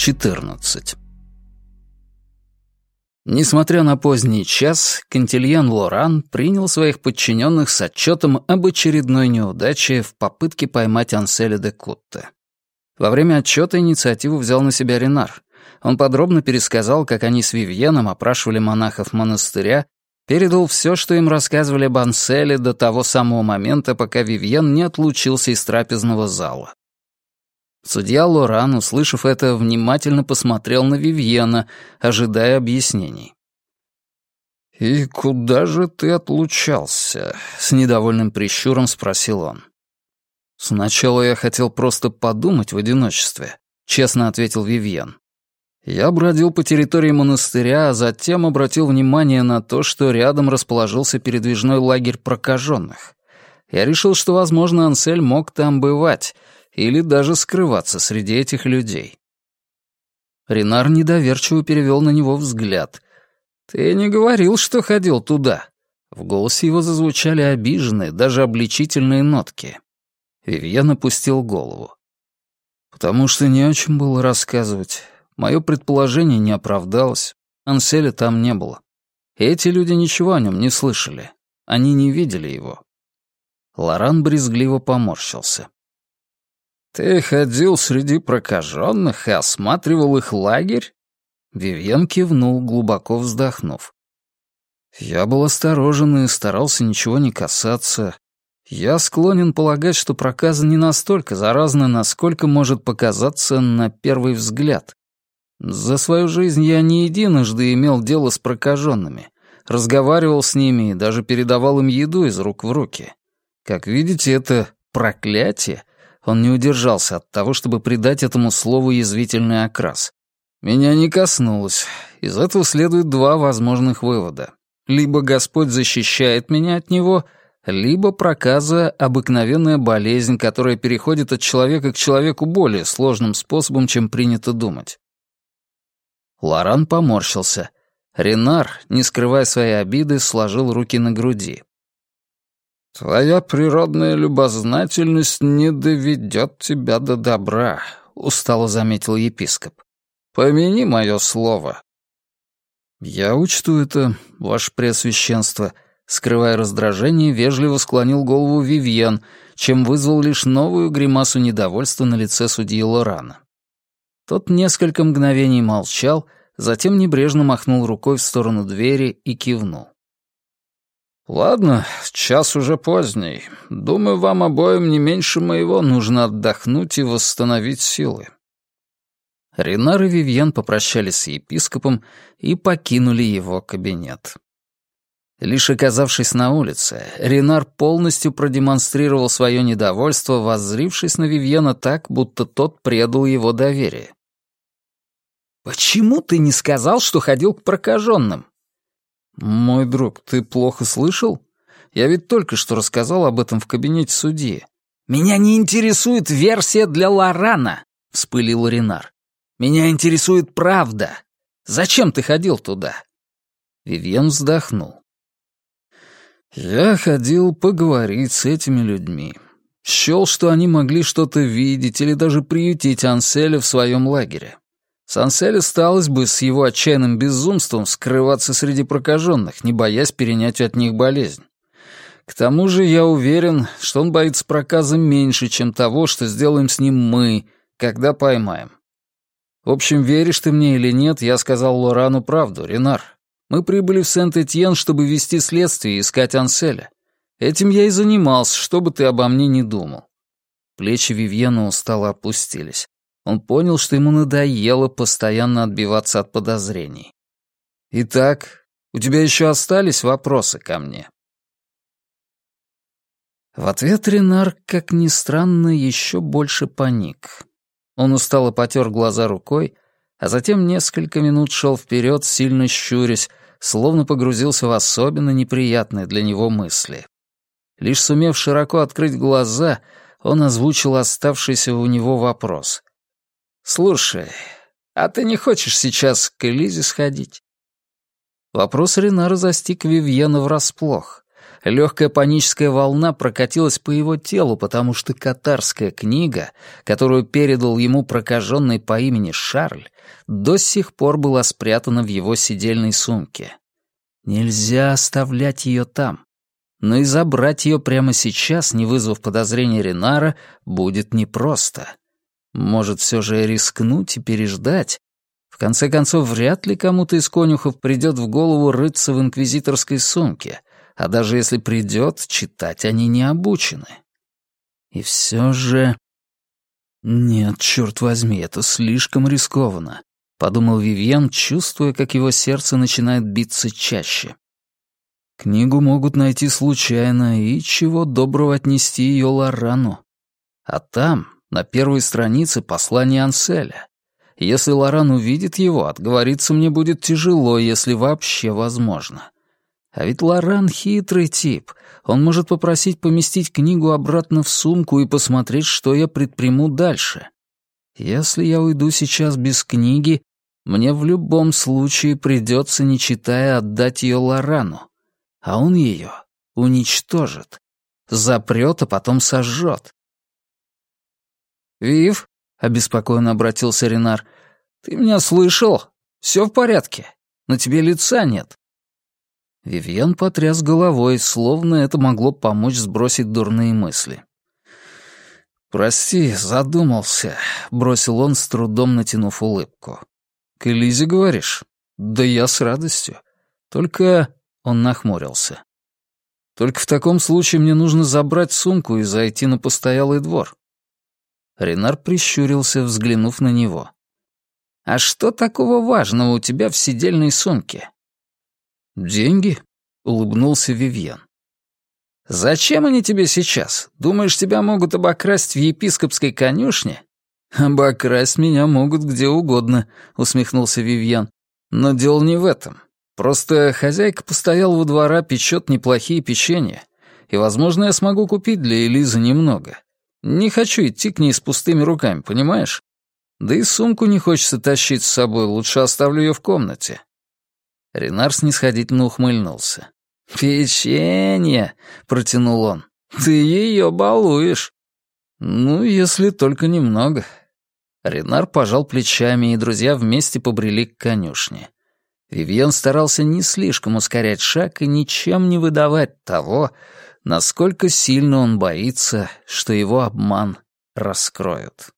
14. Несмотря на поздний час, Кантильян Лоран принял своих подчиненных с отчетом об очередной неудаче в попытке поймать Анселя де Кутте. Во время отчета инициативу взял на себя Ренар. Он подробно пересказал, как они с Вивьеном опрашивали монахов монастыря, передал все, что им рассказывали об Анселе до того самого момента, пока Вивьен не отлучился из трапезного зала. Судья Лоран, услышав это, внимательно посмотрел на Вивьена, ожидая объяснений. «И куда же ты отлучался?» — с недовольным прищуром спросил он. «Сначала я хотел просто подумать в одиночестве», — честно ответил Вивьен. Я бродил по территории монастыря, а затем обратил внимание на то, что рядом расположился передвижной лагерь прокаженных. Я решил, что, возможно, Ансель мог там бывать — или даже скрываться среди этих людей. Ренар недоверчиво перевел на него взгляд. «Ты не говорил, что ходил туда?» В голосе его зазвучали обиженные, даже обличительные нотки. Вивьен опустил голову. «Потому что не о чем было рассказывать. Мое предположение не оправдалось. Анселя там не было. эти люди ничего о нем не слышали. Они не видели его». Лоран брезгливо поморщился. «Ты ходил среди прокаженных и осматривал их лагерь?» Вивьен кивнул, глубоко вздохнув. «Я был осторожен и старался ничего не касаться. Я склонен полагать, что проказа не настолько заразна, насколько может показаться на первый взгляд. За свою жизнь я не единожды имел дело с прокаженными, разговаривал с ними и даже передавал им еду из рук в руки. Как видите, это проклятие он не удержался от того, чтобы придать этому слову язвительный окрас. Меня не коснулось. Из этого следует два возможных вывода. Либо Господь защищает меня от него, либо проказа — обыкновенная болезнь, которая переходит от человека к человеку более сложным способом, чем принято думать. Лоран поморщился. Ренар, не скрывая своей обиды, сложил руки на груди. «Твоя природная любознательность не доведет тебя до добра», — устало заметил епископ. «Помяни мое слово». «Я учту это, ваше преосвященство», — скрывая раздражение, вежливо склонил голову Вивьен, чем вызвал лишь новую гримасу недовольства на лице судьи Лорана. Тот несколько мгновений молчал, затем небрежно махнул рукой в сторону двери и кивнул. «Ладно, час уже поздний. Думаю, вам обоим не меньше моего нужно отдохнуть и восстановить силы». Ренар и Вивьен попрощались с епископом и покинули его кабинет. Лишь оказавшись на улице, Ренар полностью продемонстрировал свое недовольство, воззрившись на Вивьена так, будто тот предал его доверие. «Почему ты не сказал, что ходил к прокаженным?» «Мой друг, ты плохо слышал? Я ведь только что рассказал об этом в кабинете судьи». «Меня не интересует версия для Лорана», — вспылил Ренар. «Меня интересует правда. Зачем ты ходил туда?» Вивьен вздохнул. «Я ходил поговорить с этими людьми. Счел, что они могли что-то видеть или даже приютить Анселя в своем лагере. Сансель осталось бы с его отчаянным безумством скрываться среди прокаженных, не боясь перенять от них болезнь. К тому же я уверен, что он боится проказа меньше, чем того, что сделаем с ним мы, когда поймаем. В общем, веришь ты мне или нет, я сказал Лорану правду, Ренар. Мы прибыли в Сент-Этьен, чтобы вести следствие и искать Анселя. Этим я и занимался, что бы ты обо мне не думал. Плечи Вивьена устало опустились. Он понял, что ему надоело постоянно отбиваться от подозрений. «Итак, у тебя еще остались вопросы ко мне?» В ответ Ренар, как ни странно, еще больше паник. Он устало потер глаза рукой, а затем несколько минут шел вперед, сильно щурясь, словно погрузился в особенно неприятные для него мысли. Лишь сумев широко открыть глаза, он озвучил оставшийся у него вопрос. «Слушай, а ты не хочешь сейчас к Элизе сходить?» Вопрос Ренара застиг Вивьена врасплох. Легкая паническая волна прокатилась по его телу, потому что катарская книга, которую передал ему прокаженный по имени Шарль, до сих пор была спрятана в его сидельной сумке. Нельзя оставлять ее там. Но и забрать ее прямо сейчас, не вызвав подозрения Ренара, будет непросто. Может, все же рискнуть и переждать? В конце концов, вряд ли кому-то из конюхов придет в голову рыться в инквизиторской сумке — а даже если придет, читать они не обучены. И все же... Нет, черт возьми, это слишком рискованно, подумал Вивьен, чувствуя, как его сердце начинает биться чаще. Книгу могут найти случайно и чего доброго отнести ее Лорану. А там, на первой странице, послание Анселя. Если Лоран увидит его, отговориться мне будет тяжело, если вообще возможно. А ведь Лоран хитрый тип. Он может попросить поместить книгу обратно в сумку и посмотреть, что я предприму дальше. Если я уйду сейчас без книги, мне в любом случае придется, не читая, отдать ее Лорану. А он ее уничтожит. Запрет, а потом сожжет. «Вив», — обеспокоенно обратился Ренар, — «ты меня слышал? Все в порядке? На тебе лица нет». Вивьен потряс головой, словно это могло помочь сбросить дурные мысли. «Прости, задумался», — бросил он, с трудом натянув улыбку. «К Элизе говоришь?» «Да я с радостью. Только...» — он нахмурился. «Только в таком случае мне нужно забрать сумку и зайти на постоялый двор». Ренар прищурился, взглянув на него. «А что такого важного у тебя в сидельной сумке?» «Деньги?» — улыбнулся Вивьен. «Зачем они тебе сейчас? Думаешь, тебя могут обокрасть в епископской конюшне?» «Обокрасть меня могут где угодно», — усмехнулся Вивьен. «Но дело не в этом. Просто хозяйка постоялого двора печет неплохие печенья, и, возможно, я смогу купить для Элизы немного. Не хочу идти к ней с пустыми руками, понимаешь? Да и сумку не хочется тащить с собой, лучше оставлю ее в комнате. Ренар снисходительно ухмыльнулся. «Печенье!» — протянул он. «Ты ее балуешь!» «Ну, если только немного». Ренар пожал плечами, и друзья вместе побрели к конюшне. Вивьен старался не слишком ускорять шаг и ничем не выдавать того, насколько сильно он боится, что его обман раскроют.